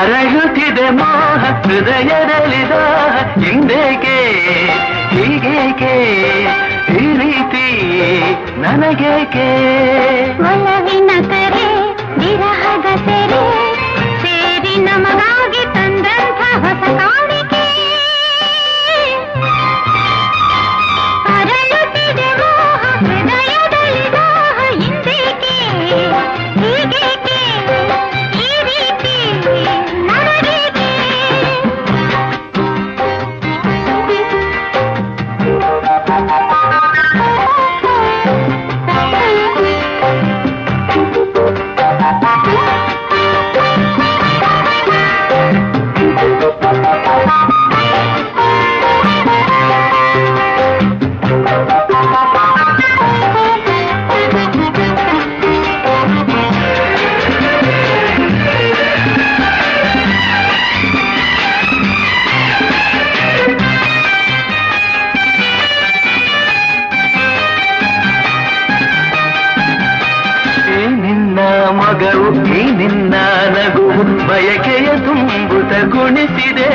ಹರಳುತ್ತಿದೆ ಮೋಹ ಹೃದಯದಲ್ಲಿದ ಹಿಂದೇಕೆ ಹೀಗೇಕೆ ಈ ರೀತಿ ನನಗೇಕೆ? ನನ್ನ ಈ ನಿನ್ನ ನಗು ಬಯಕೆಯ ತುಂಬುತ ಗುಣಿಸಿದೆ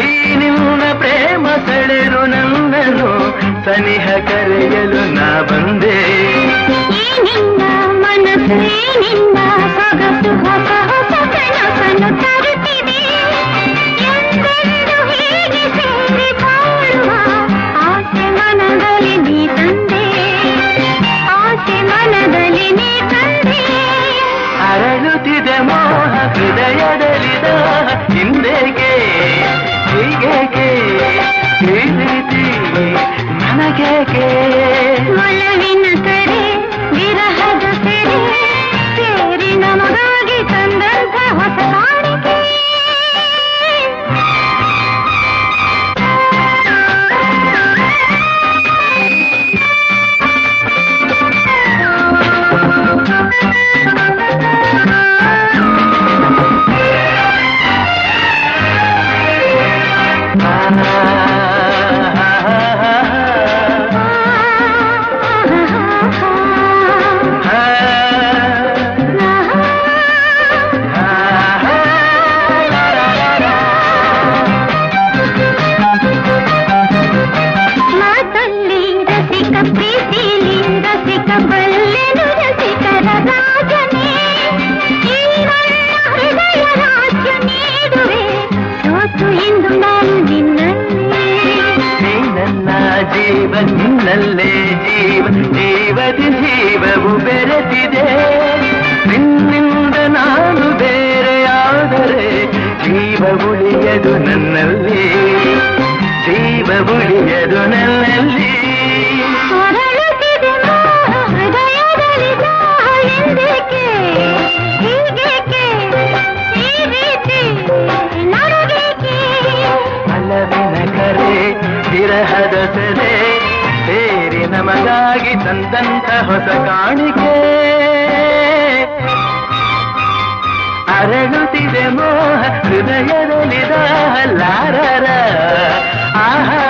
ಈ ನಿನ್ನ ಪ್ರೇಮ ಸೆಳೆದು ನನ್ನನು ಸನಿಹ ಕರೆಯಲು ನಾ ಬಂದೆ. ನಿನ್ನ ಮನಸ್ಸೇ ನಿನ್ನ ನಿನ್ನಲ್ಲೇ ಜೀವ ಜೀವದಿ ಜೀವವು ಬೆರೆತಿದೆ ನಿನ್ನಿಂದ ನಾನು ಬೇರೆಯಾದರೆ ಜೀವ ಉಳಿಯದು ನನ್ನಲ್ಲಿ ಜೀವ ಉಳಿಯದು ನನ್ನಲ್ಲಿ ವಿರಹದ ಸದೆ ನಮಗಾಗಿ ತಂದಂತ ಹೊಸ ಕಾಣಿಕೆ. ಅರಳುತ್ತಿದೆ ಮೋಹ ಹೃದಯದಲ್ಲಿದ ಲಾರರ ಆಹಾ